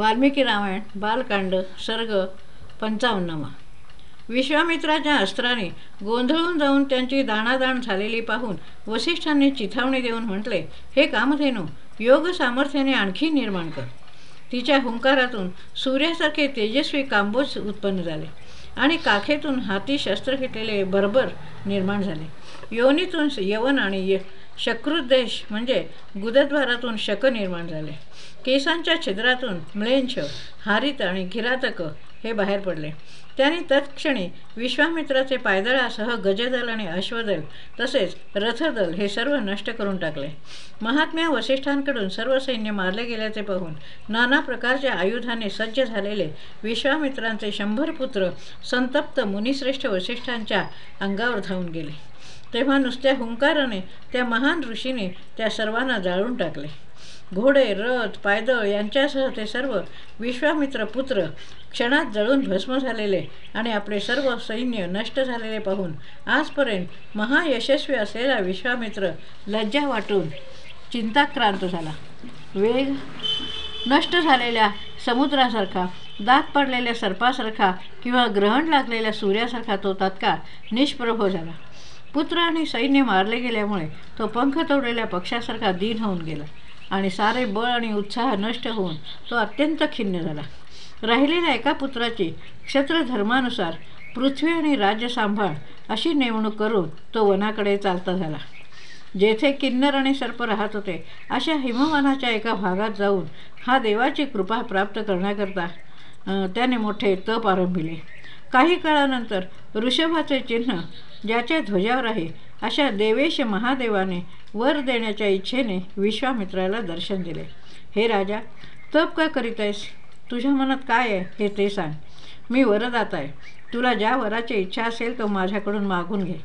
वाल्मिकी रामायण बालकांड सर्ग पंचावन्नवा. विश्वामित्राच्या अस्त्राने गोंधळून जाऊन त्यांची दाणादाण झालेली पाहून वसिष्ठांनी चिथावणी देऊन म्हटले हे कामधेनू योग सामर्थ्याने आणखी निर्माण कर. तिच्या हुंकारातून सूर्यासारखे तेजस्वी कांबोज उत्पन्न झाले आणि काखेतून हाती शस्त्र घेतलेले बर्बर निर्माण झाले. योनीतून यवन आणि य म्हणजे गुदद्वारातून शक निर्माण झाले. केसांच्या छिद्रातून म्लेंछ हारित आणि घिरातक हे बाहेर पडले. त्याने तत्क्षणी विश्वामित्राचे पायदळासह गजदल आणि अश्वदल तसेच रथदल हे सर्व नष्ट करून टाकले. महात्म्या वसिष्ठांकडून सर्व सैन्य मारले गेल्याचे पाहून नाना प्रकारच्या आयुधाने सज्ज झालेले विश्वामित्रांचे शंभर पुत्र संतप्त मुनिश्रेष्ठ वसिष्ठांच्या अंगावर धावून गेले. तेव्हा नुसत्या हुंकाराने त्या महान ऋषीने त्या सर्वांना जाळून टाकले. घोडे रथ पायदळ यांच्यासह ते सर्व विश्वामित्र पुत्र क्षणात जळून भस्म झालेले आणि आपले सर्व सैन्य नष्ट झालेले पाहून आजपर्यंत महायशस्वी असलेला विश्वामित्र लज्जा वाटून चिंताक्रांत झाला. वेग नष्ट झालेल्या समुद्रासारखा दात पडलेल्या सर्पासारखा किंवा ग्रहण लागलेल्या सूर्यासारखा तो तात्काळ निष्प्रभ झाला. पुत्र आणि सैन्य मारले गेल्यामुळे तो पंख तोडलेल्या पक्षासारखा दिन होऊन गेला आणि सारे बळ आणि उत्साह नष्ट होऊन तो अत्यंत खिन्न झाला. राहिलेल्या एका पुत्राची क्षत्रधर्मानुसार पृथ्वी आणि राज्य सांभाळ अशी नेमणूक करून तो वनाकडे चालता झाला. जेथे किन्नर आणि सर्प राहत होते अशा हिमवनाच्या एका भागात जाऊन हा देवाची कृपा प्राप्त करण्याकरता त्याने मोठे तप आरंभिले. काही काळानंतर ऋषभाचे चिन्ह ज्याच्या ध्वजावर आहे अशा देवेश महादेवाने वर देण्याच्या इच्छेने विश्वामित्राला दर्शन दिले. हे राजा तप का करीत आहेस तुझ्या मनात काय आहे हे ते सांग. मी वरदात आहे तुला ज्या वराची इच्छा असेल तो माझ्याकडून मागून घे.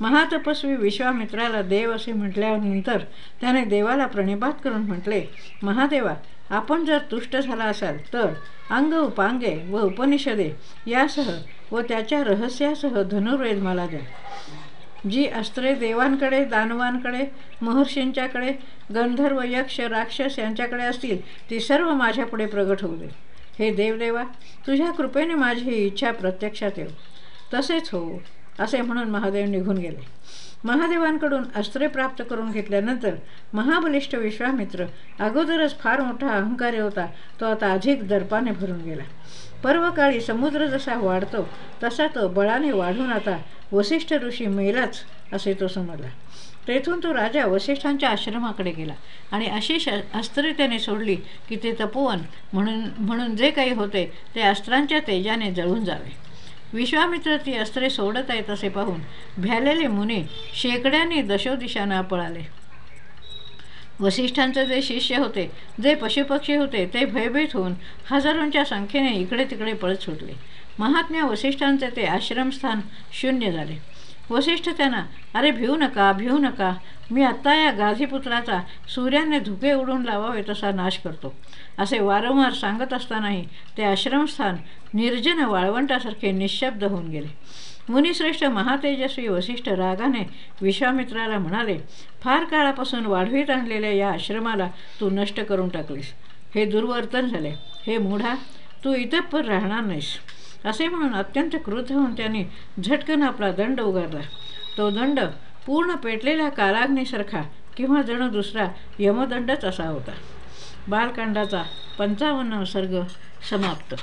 महातपस्वी विश्वामित्राला देव असे म्हटल्यानंतर त्याने देवाला प्रणिपात करून म्हटले महादेवा आपण जर तुष्ट झाला असाल तर अंग उपांगे व उपनिषदे यासह व त्याच्या रहस्यासह धनुर्वेद मला द्या जी अस्त्रे देवांकडे दानवांकडे महर्षींच्याकडे गंधर्व यक्ष राक्षस यांच्याकडे असतील ती सर्व माझ्यापुढे प्रगट होऊ दे हे देवदेवा तुझ्या कृपेने माझी ही इच्छा प्रत्यक्षात येऊ. तसेच हो असे म्हणून महादेव निघून गेले. महादेवांकडून अस्त्रे प्राप्त करून घेतल्यानंतर महाबलिष्ठ विश्वामित्र अगोदरच फार मोठा अहंकारी होता. तो आता अधिक दर्पाने भरून गेला. पर्वकाळी समुद्र जसा वाढतो तसा तो बळाने वाढून आता वसिष्ठ ऋषी मेलाच असे तो समजला. तेथून तो राजा वसिष्ठांच्या आश्रमाकडे गेला आणि अशी श अस्त्रे त्याने सोडली की ते तपोवन म्हणून म्हणून जे काही होते ते अस्त्रांच्या तेजाने जळून जावे. विश्वामित्र ती अस्त्रे सोडत आहेत असे पाहून भ्यालेले मुनी शेकड्यांनी दशोदिशांना पळाले. वसिष्ठांचे जे शिष्य होते जे पशुपक्षी होते ते भयभीत होऊन हजारोंच्या संख्येने इकडे तिकडे पळत सुटले. महात्म्या वसिष्ठांचे ते आश्रमस्थान शून्य झाले. वसिष्ठ त्यांना अरे भिऊ नका भिऊ नका. मी आत्ता या गाझीपुत्राचा सूर्याने धुके उडून लावावे तसा नाश करतो. असे वारंवार सांगत असतानाही ते आश्रमस्थान निर्जन वाळवंटासारखे निशब्द होऊन गेले. मुनिश्रेष्ठ महातेजस्वी वसिष्ठ रागाने विश्वामित्राला म्हणाले फार काळापासून वाढवीत आणलेल्या या आश्रमाला तू नष्ट करून टाकलीस. हे दुर्वर्तन झाले. हे मुढा तू इतपर राहणार नाहीस. असे म्हणून अत्यंत क्रुद्ध होऊन त्याने झटकन आपला दंड उगारला. तो दंड पूर्ण पेटलेल्या काराग्नीसारखा किंवा जणू दुसरा यमदंडच असा होता. बालकांडाचा पंचावन्न सर्ग समाप्त.